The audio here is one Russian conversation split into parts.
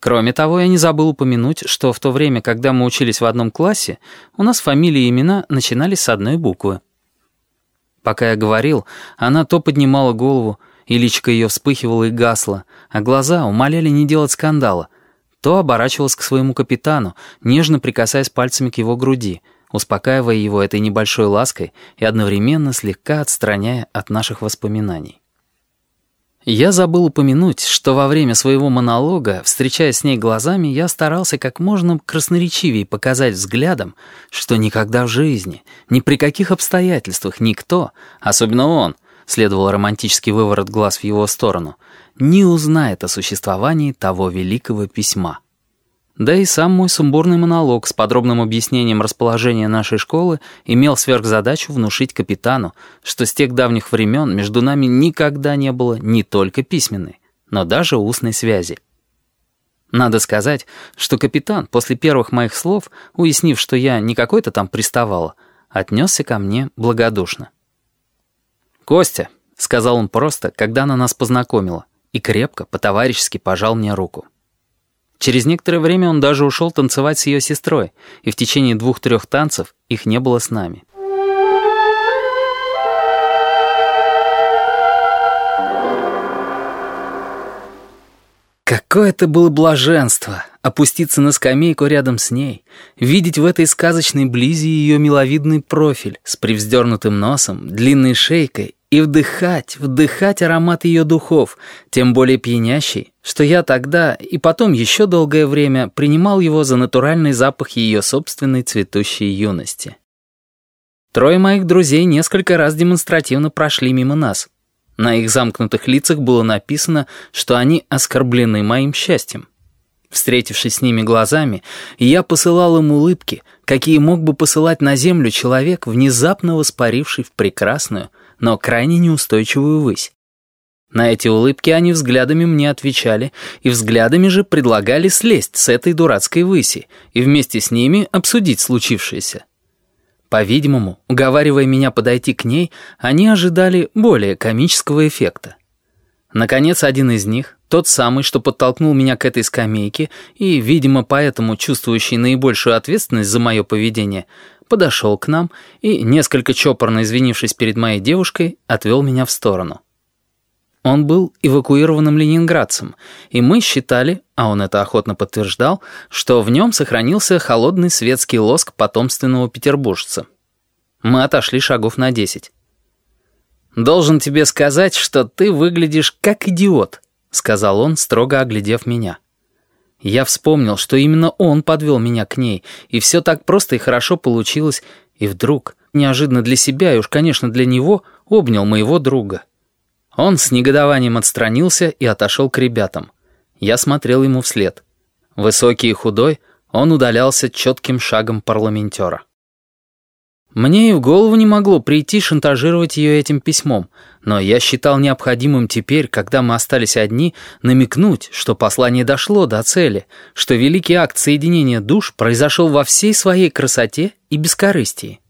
Кроме того, я не забыл упомянуть, что в то время, когда мы учились в одном классе, у нас фамилии и имена начинались с одной буквы. Пока я говорил, она то поднимала голову, и личико ее вспыхивало и гасло, а глаза умоляли не делать скандала, то оборачивалась к своему капитану, нежно прикасаясь пальцами к его груди, успокаивая его этой небольшой лаской и одновременно слегка отстраняя от наших воспоминаний. Я забыл упомянуть, что во время своего монолога, встречаясь с ней глазами, я старался как можно красноречивее показать взглядом, что никогда в жизни, ни при каких обстоятельствах никто, особенно он, следовал романтический выворот глаз в его сторону, не узнает о существовании того великого письма. Да и сам мой сумбурный монолог с подробным объяснением расположения нашей школы имел сверхзадачу внушить капитану, что с тех давних времен между нами никогда не было не только письменной, но даже устной связи. Надо сказать, что капитан после первых моих слов, уяснив, что я не какой-то там приставала, отнесся ко мне благодушно. «Костя», — сказал он просто, когда она нас познакомила, и крепко, по-товарищески пожал мне руку. Через некоторое время он даже ушел танцевать с ее сестрой, и в течение двух-трех танцев их не было с нами. Какое это было блаженство — опуститься на скамейку рядом с ней, видеть в этой сказочной близи ее миловидный профиль с привздернутым носом, длинной шейкой и вдыхать, вдыхать аромат ее духов, тем более пьянящий, что я тогда и потом еще долгое время принимал его за натуральный запах ее собственной цветущей юности. Трое моих друзей несколько раз демонстративно прошли мимо нас. На их замкнутых лицах было написано, что они оскорблены моим счастьем. Встретившись с ними глазами, я посылал им улыбки, какие мог бы посылать на землю человек, внезапно воспаривший в прекрасную, но крайне неустойчивую высь. На эти улыбки они взглядами мне отвечали, и взглядами же предлагали слезть с этой дурацкой выси и вместе с ними обсудить случившееся. По-видимому, уговаривая меня подойти к ней, они ожидали более комического эффекта. Наконец, один из них, тот самый, что подтолкнул меня к этой скамейке и, видимо, поэтому чувствующий наибольшую ответственность за мое поведение, подошел к нам и, несколько чопорно извинившись перед моей девушкой, отвел меня в сторону. Он был эвакуированным ленинградцем, и мы считали, а он это охотно подтверждал, что в нем сохранился холодный светский лоск потомственного петербуржца. Мы отошли шагов на десять. «Должен тебе сказать, что ты выглядишь как идиот», — сказал он, строго оглядев меня. Я вспомнил, что именно он подвел меня к ней, и все так просто и хорошо получилось, и вдруг, неожиданно для себя и уж, конечно, для него, обнял моего друга. Он с негодованием отстранился и отошел к ребятам. Я смотрел ему вслед. Высокий и худой, он удалялся четким шагом парламентера. Мне и в голову не могло прийти шантажировать ее этим письмом, но я считал необходимым теперь, когда мы остались одни, намекнуть, что послание дошло до цели, что великий акт соединения душ произошел во всей своей красоте и бескорыстии.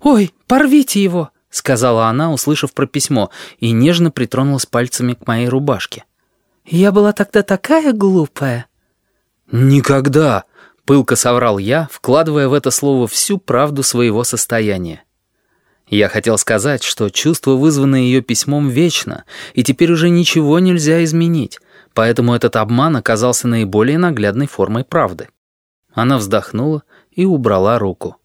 «Ой, порвите его!» — сказала она, услышав про письмо, и нежно притронулась пальцами к моей рубашке. «Я была тогда такая глупая». «Никогда!» Пылко соврал я, вкладывая в это слово всю правду своего состояния. Я хотел сказать, что чувство, вызванное ее письмом, вечно, и теперь уже ничего нельзя изменить, поэтому этот обман оказался наиболее наглядной формой правды. Она вздохнула и убрала руку.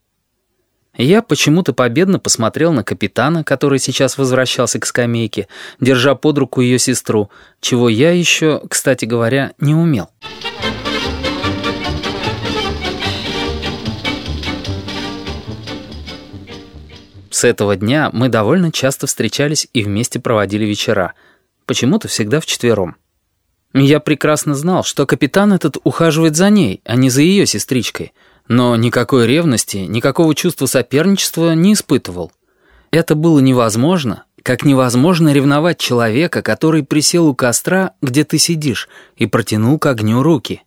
Я почему-то победно посмотрел на капитана, который сейчас возвращался к скамейке, держа под руку ее сестру, чего я еще, кстати говоря, не умел. Этого дня мы довольно часто встречались и вместе проводили вечера. Почему-то всегда вчетвером. Я прекрасно знал, что капитан этот ухаживает за ней, а не за ее сестричкой. Но никакой ревности, никакого чувства соперничества не испытывал. Это было невозможно, как невозможно ревновать человека, который присел у костра, где ты сидишь, и протянул к огню руки.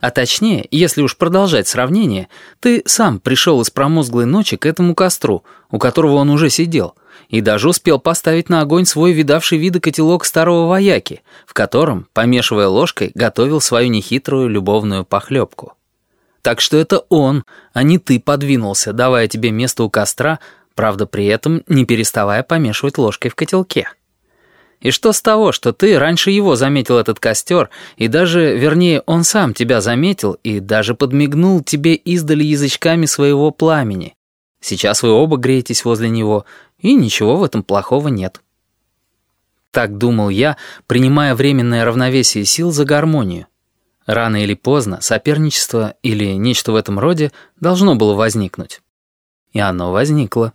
А точнее, если уж продолжать сравнение, ты сам пришел из промозглой ночи к этому костру, у которого он уже сидел, и даже успел поставить на огонь свой видавший виды котелок старого вояки, в котором, помешивая ложкой, готовил свою нехитрую любовную похлебку. Так что это он, а не ты подвинулся, давая тебе место у костра, правда при этом не переставая помешивать ложкой в котелке. И что с того, что ты раньше его заметил этот костер, и даже, вернее, он сам тебя заметил и даже подмигнул тебе издали язычками своего пламени. Сейчас вы оба греетесь возле него, и ничего в этом плохого нет. Так думал я, принимая временное равновесие сил за гармонию. Рано или поздно соперничество или нечто в этом роде должно было возникнуть. И оно возникло.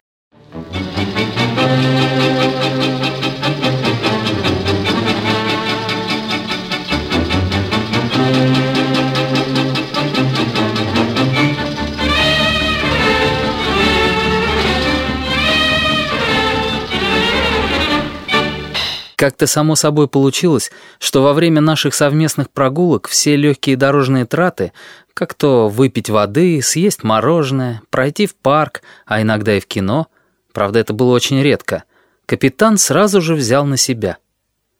Как-то само собой получилось, что во время наших совместных прогулок все легкие дорожные траты, как то выпить воды, съесть мороженое, пройти в парк, а иногда и в кино, правда, это было очень редко, капитан сразу же взял на себя.